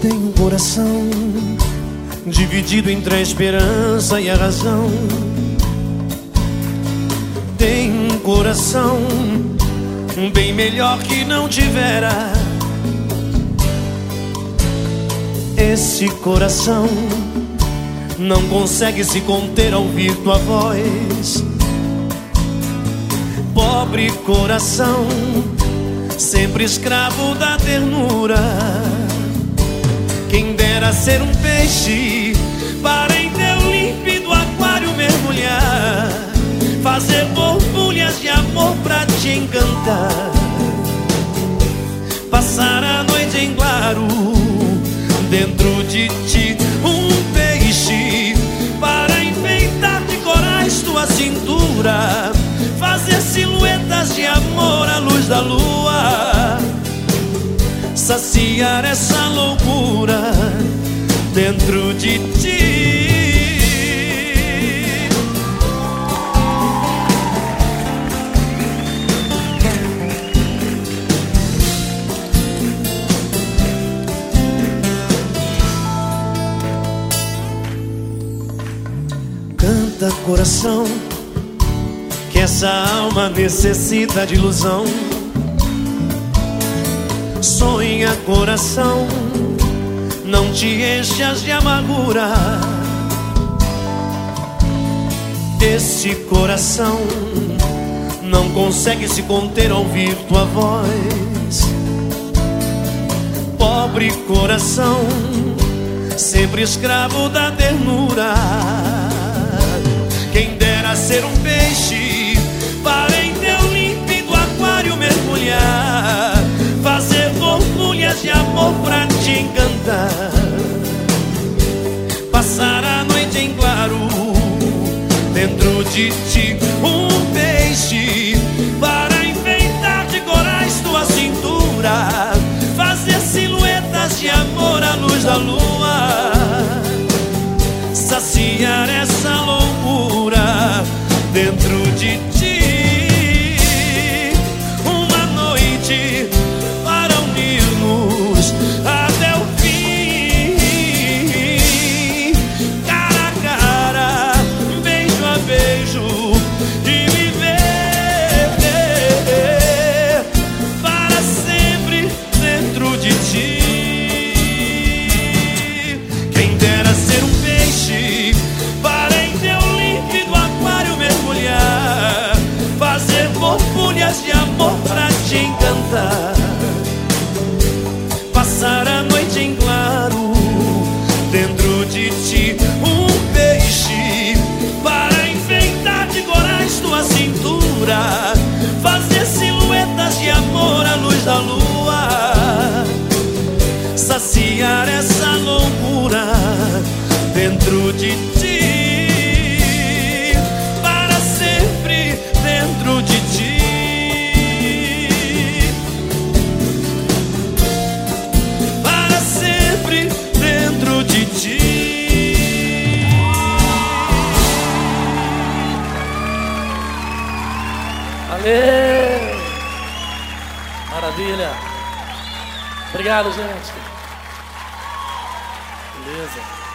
Tem um coração dividido entre a esperança e a razão. Tem um coração bem melhor que não tivera. Esse coração não consegue se conter ao ouvir tua voz. Pobre coração, sempre escravo da ternura. Ser um peixe para em teu límpido aquário mergulhar, fazer borbulhas de amor pra te encantar, passar a noite em claro dentro de ti um peixe para enfeitar de corais tua cintura, fazer silhuetas de amor à luz da lua, saciar essa loucura dentro de ti. Canta coração que essa alma necessita de ilusão. Sonha coração, não te enchas de amargura. Esse coração não consegue se conter ao ouvir tua voz. Pobre coração, sempre escravo da ternura. Quem dera ser um peixe passar a noite em claro dentro de ti um peixe para enfeitar de corais tua cintura, fazer silhuetas de amor à luz da lua, saciar essa loucura dentro de ti. Valeu! Maravilha! Obrigado, gente. Beleza.